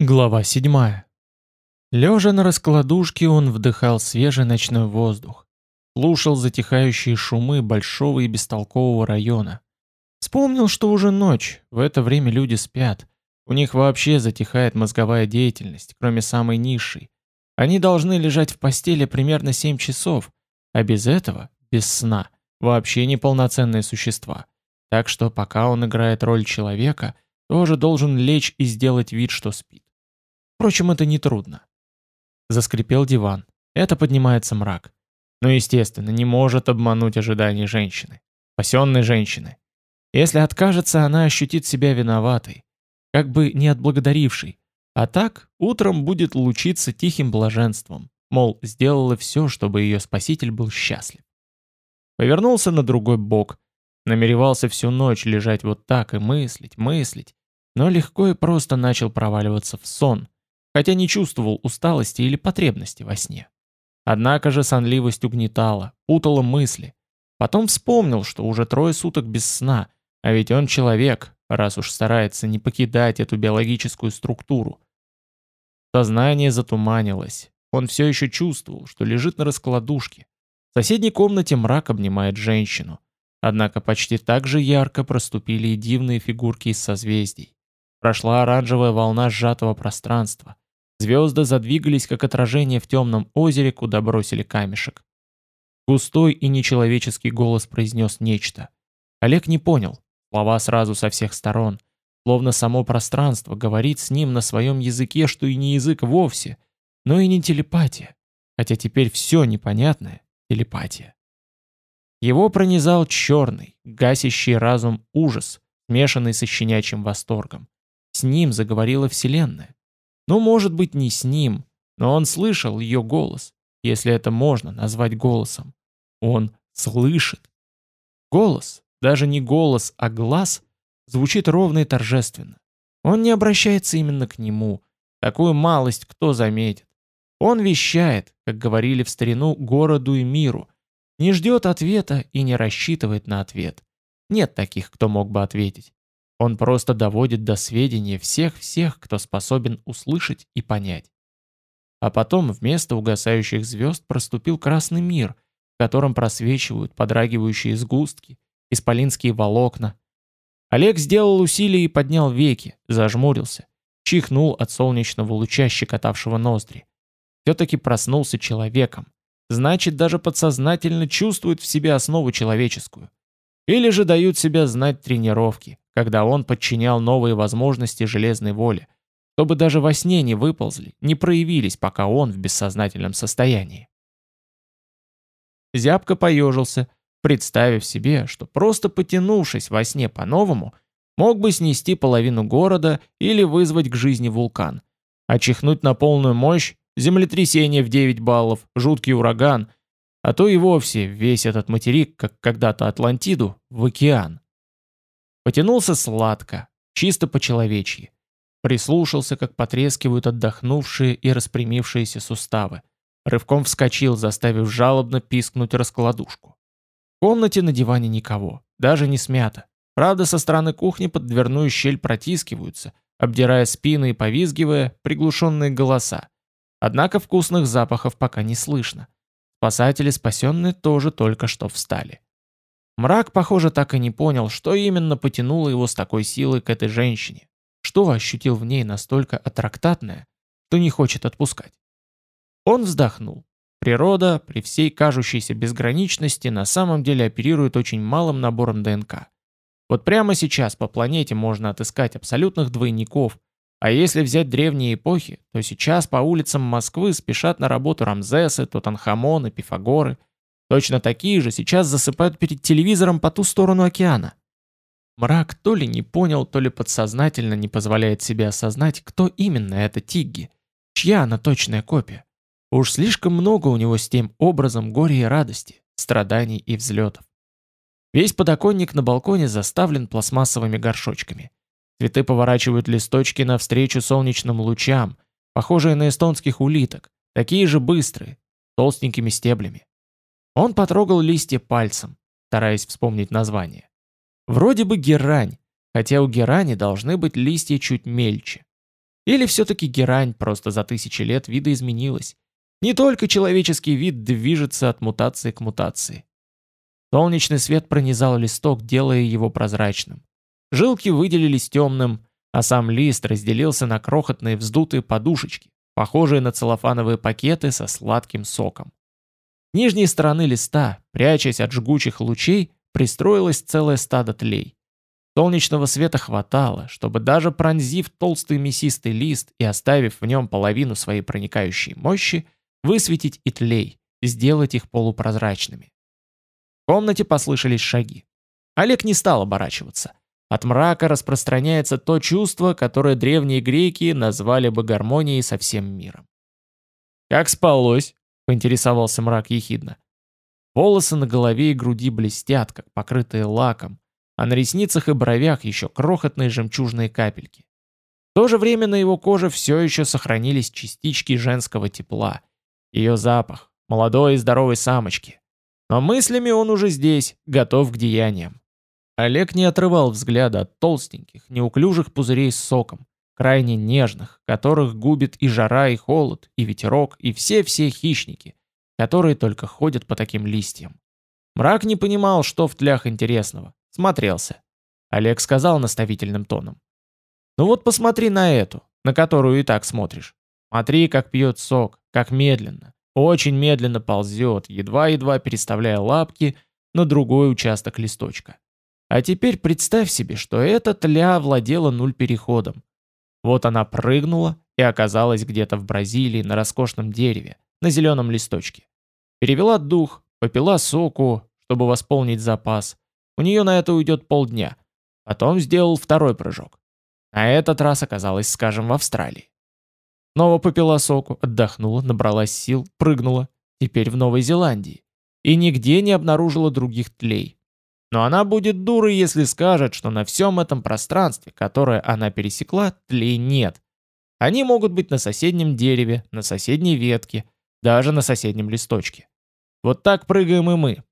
Глава 7. Лежа на раскладушке, он вдыхал свежий ночной воздух, слушал затихающие шумы большого и бестолкового района. Вспомнил, что уже ночь, в это время люди спят. У них вообще затихает мозговая деятельность, кроме самой низшей. Они должны лежать в постели примерно 7 часов, а без этого, без сна, вообще неполноценные существа. Так что пока он играет роль человека, тоже должен лечь и сделать вид, что спит. Впрочем, это нетрудно. Заскрипел диван. Это поднимается мрак. Но, естественно, не может обмануть ожидания женщины. Спасенной женщины. Если откажется, она ощутит себя виноватой. Как бы не отблагодарившей. А так, утром будет лучиться тихим блаженством. Мол, сделала все, чтобы ее спаситель был счастлив. Повернулся на другой бок. Намеревался всю ночь лежать вот так и мыслить, мыслить. Но легко и просто начал проваливаться в сон хотя не чувствовал усталости или потребности во сне. Однако же сонливость угнетала, путала мысли. Потом вспомнил, что уже трое суток без сна, а ведь он человек, раз уж старается не покидать эту биологическую структуру. Сознание затуманилось. Он все еще чувствовал, что лежит на раскладушке. В соседней комнате мрак обнимает женщину. Однако почти так же ярко проступили и дивные фигурки из созвездий. Прошла оранжевая волна сжатого пространства. Звезды задвигались, как отражение в темном озере, куда бросили камешек. Густой и нечеловеческий голос произнес нечто. Олег не понял. Слова сразу со всех сторон. Словно само пространство говорит с ним на своем языке, что и не язык вовсе, но и не телепатия. Хотя теперь все непонятное — телепатия. Его пронизал черный, гасящий разум ужас, смешанный со щенячьим восторгом. С ним заговорила Вселенная. Ну, может быть, не с ним, но он слышал ее голос, если это можно назвать голосом. Он слышит. Голос, даже не голос, а глаз, звучит ровно и торжественно. Он не обращается именно к нему. Такую малость кто заметит. Он вещает, как говорили в старину, городу и миру. Не ждет ответа и не рассчитывает на ответ. Нет таких, кто мог бы ответить. Он просто доводит до сведения всех-всех, кто способен услышать и понять. А потом вместо угасающих звезд проступил красный мир, в котором просвечивают подрагивающие сгустки, исполинские волокна. Олег сделал усилие и поднял веки, зажмурился, чихнул от солнечного луча, щекотавшего ноздри. Все-таки проснулся человеком. Значит, даже подсознательно чувствует в себе основу человеческую. Или же дают себя знать тренировки, когда он подчинял новые возможности железной воле, чтобы даже во сне не выползли, не проявились, пока он в бессознательном состоянии. Зябко поежился, представив себе, что просто потянувшись во сне по-новому, мог бы снести половину города или вызвать к жизни вулкан, а чихнуть на полную мощь, землетрясение в 9 баллов, жуткий ураган, а то и вовсе весь этот материк, как когда-то Атлантиду, в океан. Потянулся сладко, чисто по-человечьи. Прислушался, как потрескивают отдохнувшие и распрямившиеся суставы. Рывком вскочил, заставив жалобно пискнуть раскладушку. В комнате на диване никого, даже не смято. Правда, со стороны кухни под дверную щель протискиваются, обдирая спины и повизгивая приглушенные голоса. Однако вкусных запахов пока не слышно. Спасатели спасенные тоже только что встали. Мрак, похоже, так и не понял, что именно потянуло его с такой силой к этой женщине. Что ощутил в ней настолько аттрактатное, что не хочет отпускать. Он вздохнул. Природа, при всей кажущейся безграничности, на самом деле оперирует очень малым набором ДНК. Вот прямо сейчас по планете можно отыскать абсолютных двойников, а если взять древние эпохи, то сейчас по улицам Москвы спешат на работу Рамзесы, Тутанхамоны, Пифагоры – Точно такие же сейчас засыпают перед телевизором по ту сторону океана. Мрак то ли не понял, то ли подсознательно не позволяет себе осознать, кто именно это Тигги, чья она точная копия. Уж слишком много у него с тем образом горя и радости, страданий и взлетов. Весь подоконник на балконе заставлен пластмассовыми горшочками. Цветы поворачивают листочки навстречу солнечным лучам, похожие на эстонских улиток, такие же быстрые, толстенькими стеблями. Он потрогал листья пальцем, стараясь вспомнить название. Вроде бы герань, хотя у герани должны быть листья чуть мельче. Или все-таки герань просто за тысячи лет видоизменилась? Не только человеческий вид движется от мутации к мутации. Солнечный свет пронизал листок, делая его прозрачным. Жилки выделились темным, а сам лист разделился на крохотные вздутые подушечки, похожие на целлофановые пакеты со сладким соком. Нижней стороны листа, прячась от жгучих лучей, пристроилось целое стадо тлей. Солнечного света хватало, чтобы даже пронзив толстый мясистый лист и оставив в нем половину своей проникающей мощи, высветить и тлей, сделать их полупрозрачными. В комнате послышались шаги. Олег не стал оборачиваться. От мрака распространяется то чувство, которое древние греки назвали бы гармонией со всем миром. «Как спалось?» — поинтересовался мрак ехидно. Волосы на голове и груди блестят, как покрытые лаком, а на ресницах и бровях еще крохотные жемчужные капельки. В то же время на его коже все еще сохранились частички женского тепла, ее запах, молодой и здоровой самочки. Но мыслями он уже здесь, готов к деяниям. Олег не отрывал взгляда от толстеньких, неуклюжих пузырей с соком, крайне нежных, которых губит и жара, и холод, и ветерок, и все-все хищники, которые только ходят по таким листьям. Мрак не понимал, что в тлях интересного. Смотрелся. Олег сказал наставительным тоном. «Ну вот посмотри на эту, на которую и так смотришь. Смотри, как пьет сок, как медленно, очень медленно ползет, едва-едва переставляя лапки на другой участок листочка. А теперь представь себе, что эта тля владела нуль переходом. Вот она прыгнула и оказалась где-то в Бразилии на роскошном дереве, на зеленом листочке. Перевела дух, попила соку, чтобы восполнить запас. У нее на это уйдет полдня. Потом сделал второй прыжок. На этот раз оказалась, скажем, в Австралии. Снова попила соку, отдохнула, набралась сил, прыгнула. Теперь в Новой Зеландии. И нигде не обнаружила других тлей. Но она будет дурой, если скажет, что на всем этом пространстве, которое она пересекла, тлей нет. Они могут быть на соседнем дереве, на соседней ветке, даже на соседнем листочке. Вот так прыгаем и мы.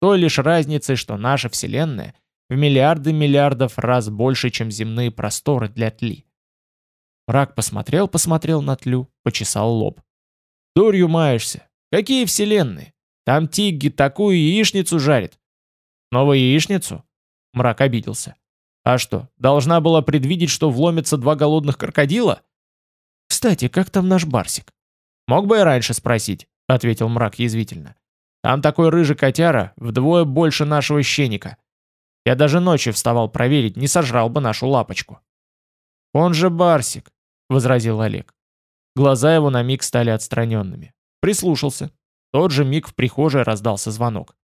Той лишь разницей, что наша Вселенная в миллиарды миллиардов раз больше, чем земные просторы для тли. Рак посмотрел-посмотрел на тлю, почесал лоб. «Дурью маешься. Какие вселенные? Там Тигги такую яичницу жарит». «Новую яичницу?» Мрак обиделся. «А что, должна была предвидеть, что вломятся два голодных крокодила?» «Кстати, как там наш Барсик?» «Мог бы и раньше спросить», — ответил мрак язвительно. «Там такой рыжий котяра, вдвое больше нашего щеника. Я даже ночью вставал проверить, не сожрал бы нашу лапочку». «Он же Барсик возразил Олег. Глаза его на миг стали отстраненными. Прислушался. тот же миг в прихожей раздался звонок.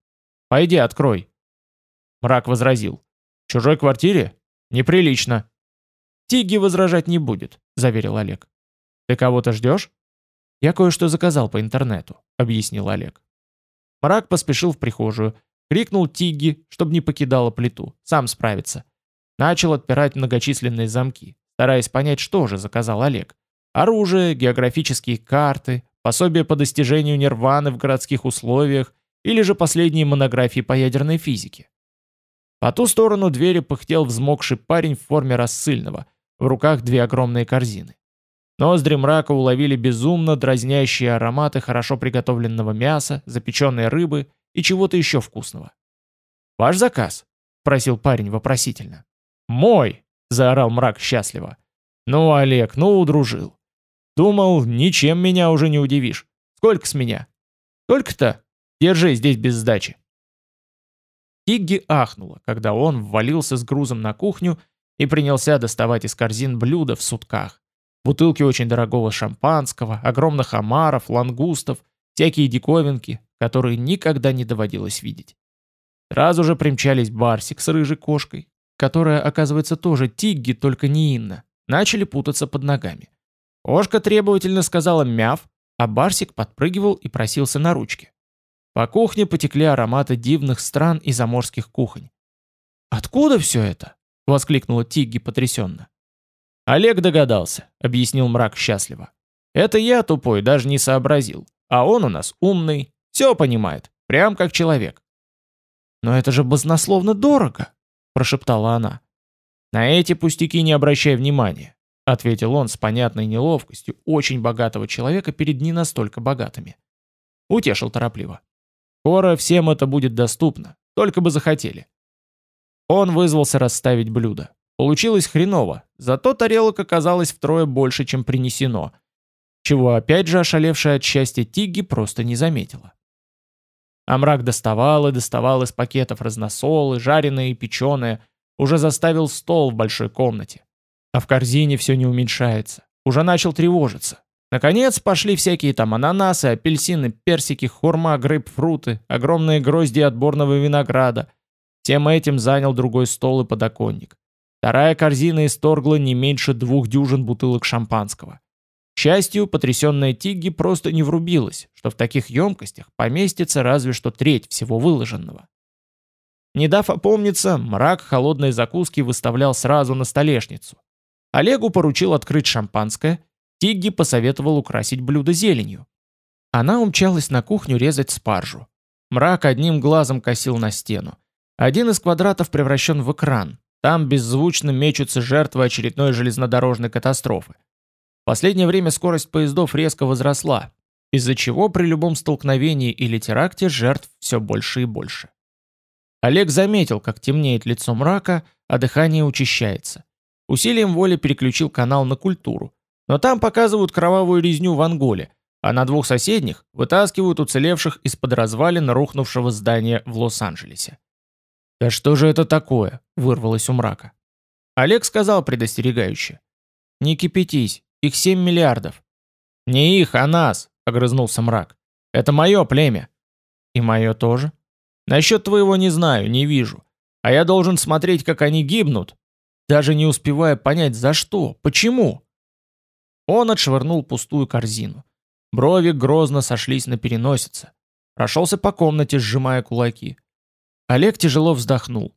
«Пойди, открой». Мрак возразил. «В чужой квартире? Неприлично». «Тиги возражать не будет», — заверил Олег. «Ты кого-то ждешь?» «Я кое-что заказал по интернету», — объяснил Олег. Мрак поспешил в прихожую, крикнул Тигги, чтобы не покидала плиту, сам справится. Начал отпирать многочисленные замки стараясь понять, что же заказал Олег. Оружие, географические карты, пособие по достижению нирваны в городских условиях или же последние монографии по ядерной физике. По ту сторону двери пыхтел взмокший парень в форме рассыльного, в руках две огромные корзины. Ноздри мрака уловили безумно дразнящие ароматы хорошо приготовленного мяса, запеченной рыбы и чего-то еще вкусного. «Ваш заказ?» – просил парень вопросительно. «Мой!» — заорал мрак счастливо. «Ну, Олег, ну удружил. Думал, ничем меня уже не удивишь. Сколько с меня?» «Только-то? Держи здесь без сдачи». Тигги ахнула, когда он ввалился с грузом на кухню и принялся доставать из корзин блюда в сутках. Бутылки очень дорогого шампанского, огромных омаров, лангустов, всякие диковинки, которые никогда не доводилось видеть. Сразу же примчались Барсик с рыжей кошкой, которая, оказывается, тоже Тигги, только не Инна, начали путаться под ногами. Ошка требовательно сказала «мяв», а Барсик подпрыгивал и просился на ручки. По кухне потекли ароматы дивных стран и заморских кухонь. «Откуда все это?» — воскликнула Тигги потрясенно. «Олег догадался», — объяснил мрак счастливо. «Это я тупой, даже не сообразил. А он у нас умный, все понимает, прям как человек». «Но это же баснословно дорого», прошептала она. «На эти пустяки не обращай внимания. — ответил он с понятной неловкостью очень богатого человека перед не настолько богатыми. Утешил торопливо. «Скоро всем это будет доступно, только бы захотели». Он вызвался расставить блюдо. Получилось хреново, зато тарелок оказалось втрое больше, чем принесено, чего опять же ошалевшая от счастья Тигги просто не заметила. А мрак доставал и доставал из пакетов разносолы, жареные и печеные, уже заставил стол в большой комнате. А в корзине все не уменьшается. Уже начал тревожиться. Наконец пошли всякие там ананасы, апельсины, персики, хурма, грейпфруты, огромные грозди отборного винограда. Тем этим занял другой стол и подоконник. Вторая корзина исторгла не меньше двух дюжин бутылок шампанского. К счастью, потрясенная Тигги просто не врубилась, что в таких емкостях поместится разве что треть всего выложенного. Не дав опомниться, мрак холодной закуски выставлял сразу на столешницу. Олегу поручил открыть шампанское, Тигги посоветовал украсить блюдо зеленью. Она умчалась на кухню резать спаржу. Мрак одним глазом косил на стену. Один из квадратов превращен в экран. Там беззвучно мечутся жертвы очередной железнодорожной катастрофы. В последнее время скорость поездов резко возросла, из-за чего при любом столкновении или теракте жертв все больше и больше. Олег заметил, как темнеет лицо мрака, а дыхание учащается. Усилием воли переключил канал на культуру. Но там показывают кровавую резню в Анголе, а на двух соседних вытаскивают уцелевших из-под развалин рухнувшего здания в Лос-Анджелесе. «Да что же это такое?» – вырвалось у мрака. Олег сказал предостерегающе. «Не кипятись, их 7 миллиардов». «Не их, а нас», – огрызнулся мрак. «Это мое племя». «И мое тоже?» «Насчет твоего не знаю, не вижу. А я должен смотреть, как они гибнут, даже не успевая понять, за что, почему. Он отшвырнул пустую корзину. Брови грозно сошлись на переносице. Прошелся по комнате, сжимая кулаки. Олег тяжело вздохнул.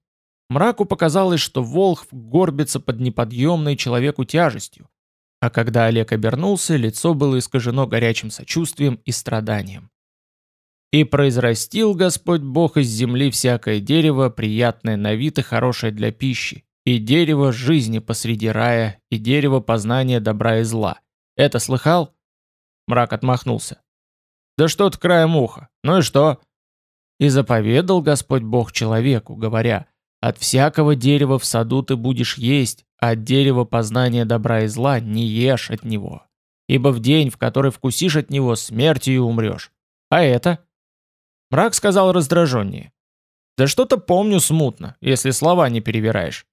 Мраку показалось, что Волхв горбится под неподъемной человеку тяжестью. А когда Олег обернулся, лицо было искажено горячим сочувствием и страданием. «И произрастил Господь Бог из земли всякое дерево, приятное на вид и хорошее для пищи, и дерево жизни посреди рая, и дерево познания добра и зла. Это слыхал?» Мрак отмахнулся. «Да что ты краем уха? Ну и что?» «И заповедал Господь Бог человеку, говоря, «От всякого дерева в саду ты будешь есть, а от дерева познания добра и зла не ешь от него. Ибо в день, в который вкусишь от него, смертью умрешь. А это?» Мрак сказал раздраженнее. «Да что-то помню смутно, если слова не перевираешь».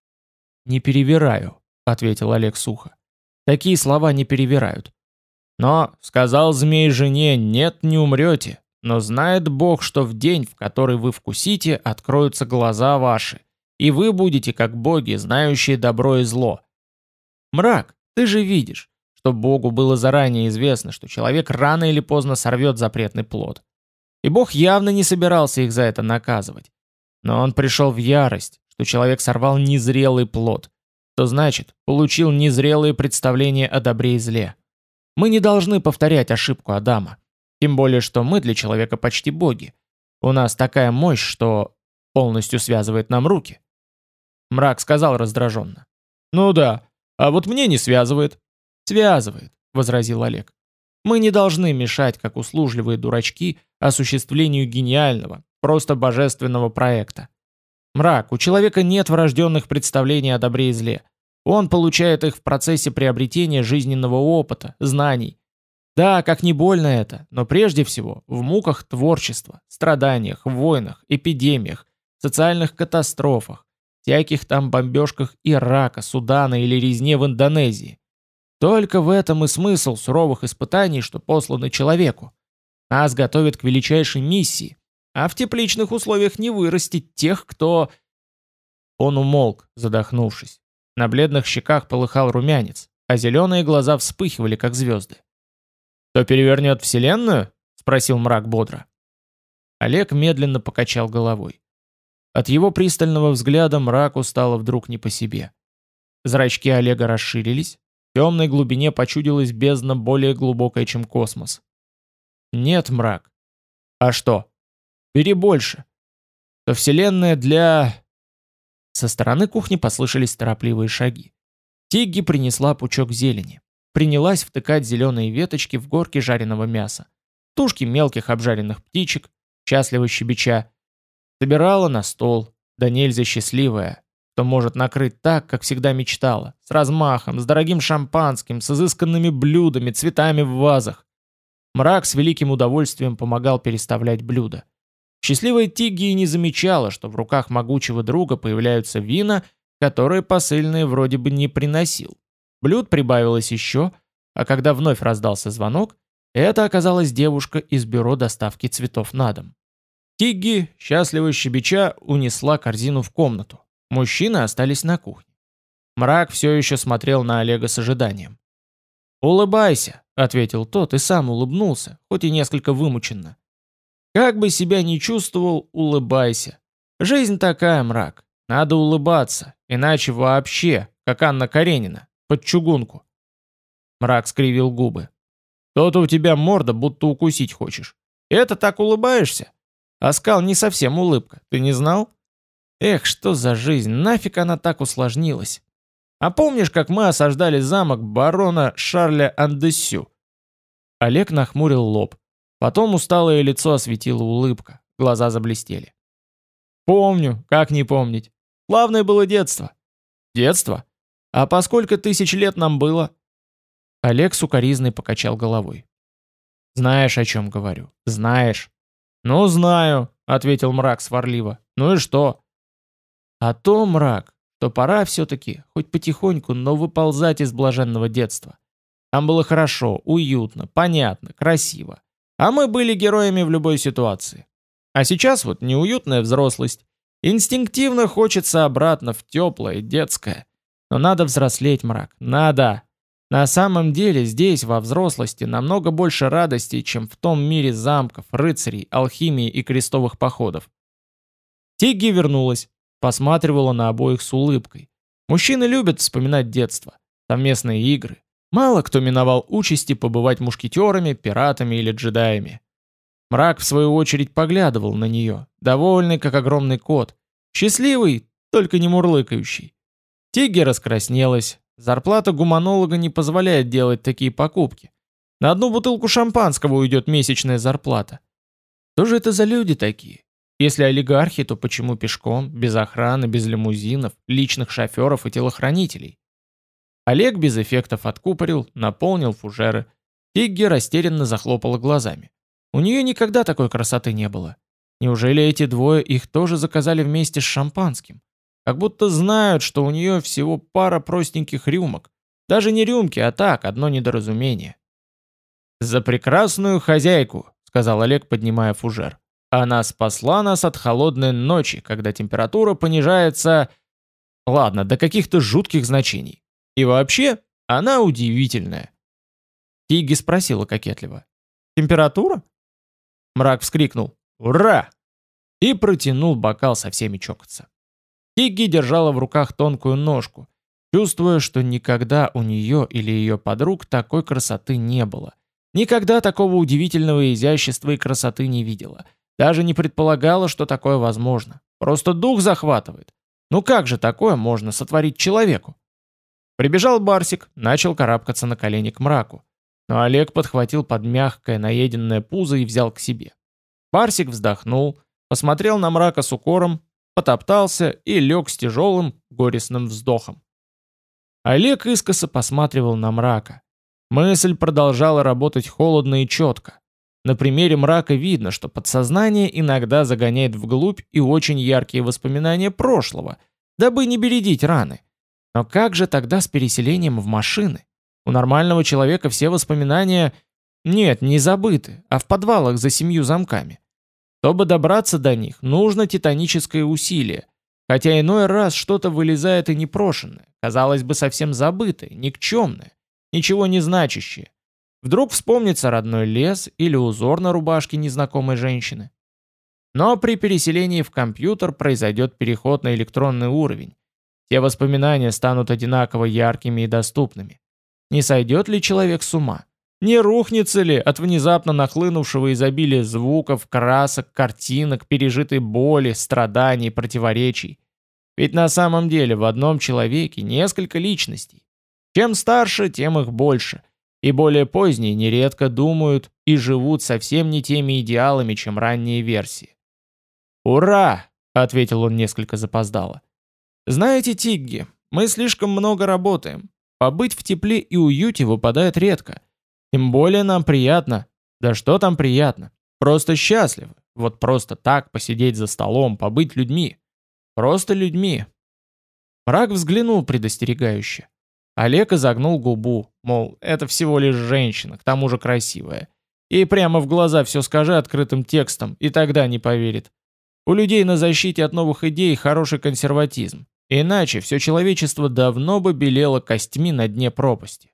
«Не перевираю», — ответил Олег сухо. «Такие слова не перевирают». «Но, — сказал змей жене, — нет, не умрете, но знает Бог, что в день, в который вы вкусите, откроются глаза ваши, и вы будете как боги, знающие добро и зло. Мрак, ты же видишь, что Богу было заранее известно, что человек рано или поздно сорвет запретный плод. И Бог явно не собирался их за это наказывать. Но он пришел в ярость, что человек сорвал незрелый плод, то значит, получил незрелые представления о добре и зле. Мы не должны повторять ошибку Адама. Тем более, что мы для человека почти боги. У нас такая мощь, что полностью связывает нам руки. Мрак сказал раздраженно. «Ну да, а вот мне не связывает». «Связывает», — возразил Олег. «Мы не должны мешать, как услужливые дурачки, осуществлению гениального, просто божественного проекта. Мрак, у человека нет врожденных представлений о добре и зле. Он получает их в процессе приобретения жизненного опыта, знаний. Да, как не больно это, но прежде всего в муках творчества, страданиях, войнах, эпидемиях, социальных катастрофах, всяких там бомбежках Ирака, Судана или резне в Индонезии. Только в этом и смысл суровых испытаний, что посланы человеку. Нас готовят к величайшей миссии, а в тепличных условиях не вырастить тех, кто...» Он умолк, задохнувшись. На бледных щеках полыхал румянец, а зеленые глаза вспыхивали, как звезды. «Кто перевернет Вселенную?» — спросил мрак бодро. Олег медленно покачал головой. От его пристального взгляда мраку стало вдруг не по себе. Зрачки Олега расширились, в темной глубине почудилась бездна более глубокая, чем космос. «Нет, мрак». «А что?» Бери больше. То вселенная для...» Со стороны кухни послышались торопливые шаги. Тигги принесла пучок зелени. Принялась втыкать зеленые веточки в горки жареного мяса. Тушки мелких обжаренных птичек, счастливо щебеча. Собирала на стол, да нельзя счастливая, кто может накрыть так, как всегда мечтала, с размахом, с дорогим шампанским, с изысканными блюдами, цветами в вазах. Мрак с великим удовольствием помогал переставлять блюда. Счастливая Тигги не замечала, что в руках могучего друга появляются вина, которые посыльные вроде бы не приносил. Блюд прибавилось еще, а когда вновь раздался звонок, это оказалась девушка из бюро доставки цветов на дом. Тигги, счастливо щебеча, унесла корзину в комнату. Мужчины остались на кухне. Мрак все еще смотрел на Олега с ожиданием. «Улыбайся», — ответил тот и сам улыбнулся, хоть и несколько вымученно. «Как бы себя ни чувствовал, улыбайся. Жизнь такая, мрак. Надо улыбаться, иначе вообще, как Анна Каренина, под чугунку». Мрак скривил губы. «То-то у тебя морда, будто укусить хочешь. Это так улыбаешься? Оскал не совсем улыбка, ты не знал?» Эх, что за жизнь, нафиг она так усложнилась. А помнишь, как мы осаждали замок барона Шарля Андессю? Олег нахмурил лоб. Потом усталое лицо осветила улыбка, глаза заблестели. Помню, как не помнить. Славное было детство. Детство? А по сколько тысяч лет нам было? Олег сукоризной покачал головой. Знаешь, о чем говорю. Знаешь. Ну, знаю, ответил мрак сварливо. Ну и что? А то мрак, что пора все-таки, хоть потихоньку, но выползать из блаженного детства. Там было хорошо, уютно, понятно, красиво. А мы были героями в любой ситуации. А сейчас вот неуютная взрослость. Инстинктивно хочется обратно в теплое, детское. Но надо взрослеть, мрак, надо. На самом деле здесь, во взрослости, намного больше радостей, чем в том мире замков, рыцарей, алхимии и крестовых походов. Тигги вернулась, посматривала на обоих с улыбкой. Мужчины любят вспоминать детство, совместные игры. Мало кто миновал участи побывать мушкетерами, пиратами или джедаями. Мрак, в свою очередь, поглядывал на нее, довольный, как огромный кот. Счастливый, только не мурлыкающий. Тигги раскраснелась. Зарплата гуманолога не позволяет делать такие покупки. На одну бутылку шампанского уйдет месячная зарплата. Что же это за люди такие? Если олигархи, то почему пешком, без охраны, без лимузинов, личных шоферов и телохранителей? Олег без эффектов откупорил, наполнил фужеры. Пигги растерянно захлопала глазами. У нее никогда такой красоты не было. Неужели эти двое их тоже заказали вместе с шампанским? Как будто знают, что у нее всего пара простеньких рюмок. Даже не рюмки, а так, одно недоразумение. «За прекрасную хозяйку», — сказал Олег, поднимая фужер. Она спасла нас от холодной ночи, когда температура понижается... Ладно, до каких-то жутких значений. И вообще, она удивительная. Тиги спросила кокетливо. «Температура?» Мрак вскрикнул. «Ура!» И протянул бокал со всеми чокаться. Тигги держала в руках тонкую ножку, чувствуя, что никогда у нее или ее подруг такой красоты не было. Никогда такого удивительного изящества и красоты не видела. Даже не предполагала, что такое возможно. Просто дух захватывает. Ну как же такое можно сотворить человеку? Прибежал Барсик, начал карабкаться на колени к мраку. Но Олег подхватил под мягкое наеденное пузо и взял к себе. Барсик вздохнул, посмотрел на мрака с укором, потоптался и лег с тяжелым, горестным вздохом. Олег искоса посматривал на мрака. Мысль продолжала работать холодно и четко. На примере мрака видно, что подсознание иногда загоняет вглубь и очень яркие воспоминания прошлого, дабы не бередить раны. Но как же тогда с переселением в машины? У нормального человека все воспоминания... Нет, не забыты, а в подвалах за семью замками. Чтобы добраться до них, нужно титаническое усилие. Хотя иной раз что-то вылезает и непрошенное, казалось бы, совсем забытое, никчемное, ничего не значащее. Вдруг вспомнится родной лес или узор на рубашке незнакомой женщины. Но при переселении в компьютер произойдет переход на электронный уровень. Все воспоминания станут одинаково яркими и доступными. Не сойдет ли человек с ума? Не рухнется ли от внезапно нахлынувшего изобилия звуков, красок, картинок, пережитой боли, страданий, противоречий? Ведь на самом деле в одном человеке несколько личностей. Чем старше, тем их больше. И более поздние нередко думают и живут совсем не теми идеалами, чем ранние версии. «Ура!» — ответил он несколько запоздало. «Знаете, Тигги, мы слишком много работаем. Побыть в тепле и уюте выпадает редко. Тем более нам приятно. Да что там приятно? Просто счастливы. Вот просто так посидеть за столом, побыть людьми. Просто людьми. Мрак взглянул предостерегающе. Олег изогнул губу, мол, это всего лишь женщина, к тому же красивая. И прямо в глаза все скажи открытым текстом, и тогда не поверит. У людей на защите от новых идей хороший консерватизм. Иначе все человечество давно бы белело костьми на дне пропасти.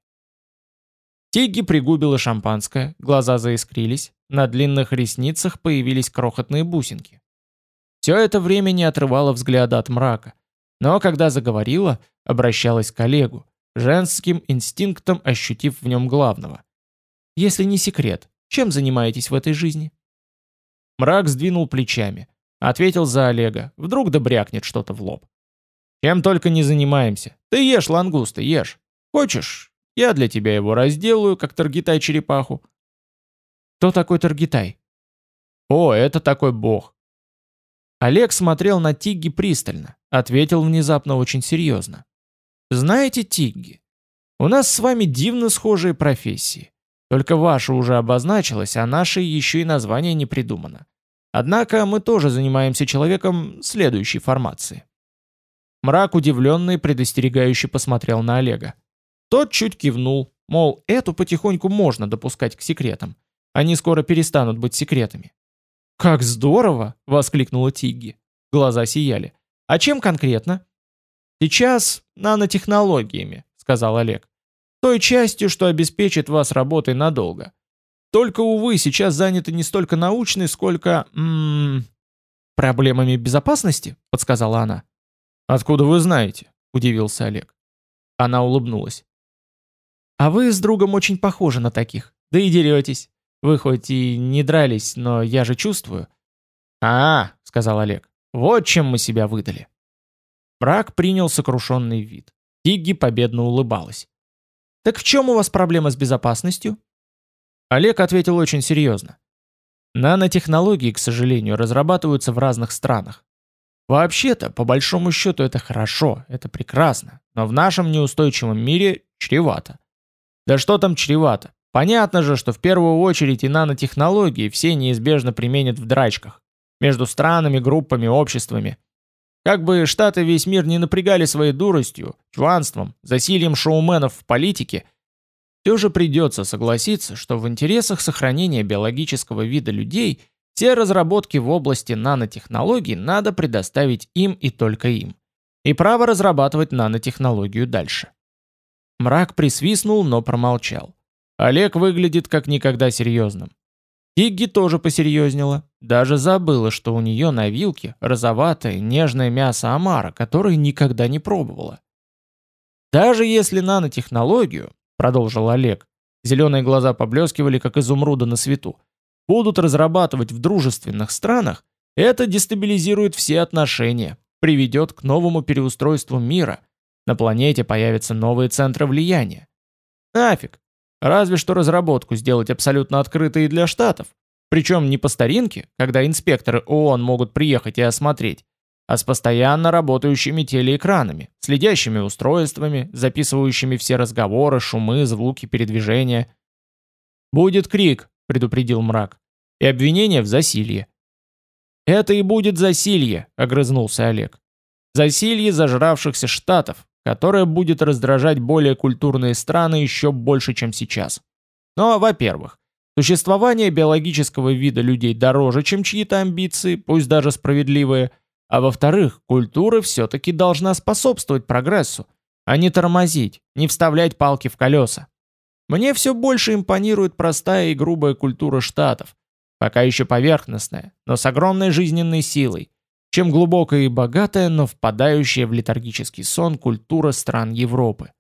Тигги пригубила шампанское, глаза заискрились, на длинных ресницах появились крохотные бусинки. Все это время не отрывала взгляда от мрака, но когда заговорила, обращалась к коллегу, женским инстинктом ощутив в нем главного. «Если не секрет, чем занимаетесь в этой жизни?» Мрак сдвинул плечами, ответил за Олега, вдруг добрякнет что-то в лоб. «Чем только не занимаемся. Ты ешь лангусты, ешь. Хочешь, я для тебя его разделаю, как Таргитай-черепаху». «Кто такой Таргитай?» «О, это такой бог». Олег смотрел на Тигги пристально, ответил внезапно очень серьезно. Знаете, Тигги, у нас с вами дивно схожие профессии. Только ваша уже обозначилась, а нашей еще и название не придумано. Однако мы тоже занимаемся человеком следующей формации. Мрак удивленный предостерегающе посмотрел на Олега. Тот чуть кивнул, мол, эту потихоньку можно допускать к секретам. Они скоро перестанут быть секретами. «Как здорово!» — воскликнула Тигги. Глаза сияли. «А чем конкретно?» «Сейчас нанотехнологиями», — сказал Олег. «Той частью, что обеспечит вас работой надолго. Только, увы, сейчас заняты не столько научной, сколько... М -м, проблемами безопасности», — подсказала она. «Откуда вы знаете?» — удивился Олег. Она улыбнулась. «А вы с другом очень похожи на таких. Да и деретесь. Вы хоть и не дрались, но я же чувствую». «А, — сказал Олег, — вот чем мы себя выдали». Брак принял сокрушенный вид. Тигги победно улыбалась. «Так в чем у вас проблема с безопасностью?» Олег ответил очень серьезно. Нанотехнологии, к сожалению, разрабатываются в разных странах. Вообще-то, по большому счету, это хорошо, это прекрасно, но в нашем неустойчивом мире чревато. Да что там чревато? Понятно же, что в первую очередь и нанотехнологии все неизбежно применят в драчках. Между странами, группами, обществами. Как бы Штаты весь мир не напрягали своей дуростью, чванством, засильем шоуменов в политике, все же придется согласиться, что в интересах сохранения биологического вида людей все разработки в области нанотехнологий надо предоставить им и только им. И право разрабатывать нанотехнологию дальше. Мрак присвистнул, но промолчал. Олег выглядит как никогда серьезным. Тигги тоже посерьезнела, даже забыла, что у нее на вилке розоватое нежное мясо омара, которое никогда не пробовала. «Даже если нанотехнологию», — продолжил Олег, зеленые глаза поблескивали, как изумруда на свету, будут разрабатывать в дружественных странах, это дестабилизирует все отношения, приведет к новому переустройству мира, на планете появятся новые центры влияния. Нафиг, Разве что разработку сделать абсолютно открытой для штатов. Причем не по старинке, когда инспекторы ООН могут приехать и осмотреть, а с постоянно работающими телеэкранами, следящими устройствами, записывающими все разговоры, шумы, звуки, передвижения. «Будет крик», — предупредил мрак, — «и обвинение в засилье». «Это и будет засилье», — огрызнулся Олег. «Засилье зажравшихся штатов, которая будет раздражать более культурные страны еще больше, чем сейчас. Но, во-первых, существование биологического вида людей дороже, чем чьи-то амбиции, пусть даже справедливые, а во-вторых, культура все-таки должна способствовать прогрессу, а не тормозить, не вставлять палки в колеса. Мне все больше импонирует простая и грубая культура штатов, пока еще поверхностная, но с огромной жизненной силой, чем глубокая и богатая, но впадающая в летаргический сон культура стран Европы.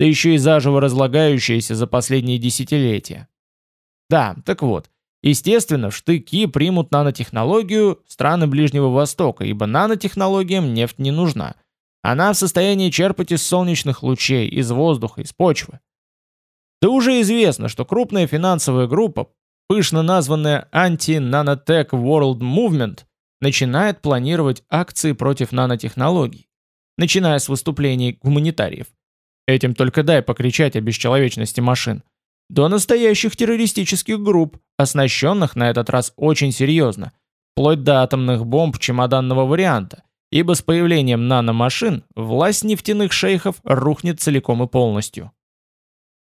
Да еще и заживо разлагающаяся за последние десятилетия. Да, так вот, естественно, штыки примут нанотехнологию страны Ближнего Востока, ибо нанотехнологиям нефть не нужна. Она в состоянии черпать из солнечных лучей, из воздуха, из почвы. Да уже известно, что крупная финансовая группа, пышно названная Anti-Nanotech World Movement, начинает планировать акции против нанотехнологий, начиная с выступлений гуманитариев. Этим только дай покричать о бесчеловечности машин. До настоящих террористических групп, оснащенных на этот раз очень серьезно, вплоть до атомных бомб чемоданного варианта, ибо с появлением наномашин власть нефтяных шейхов рухнет целиком и полностью.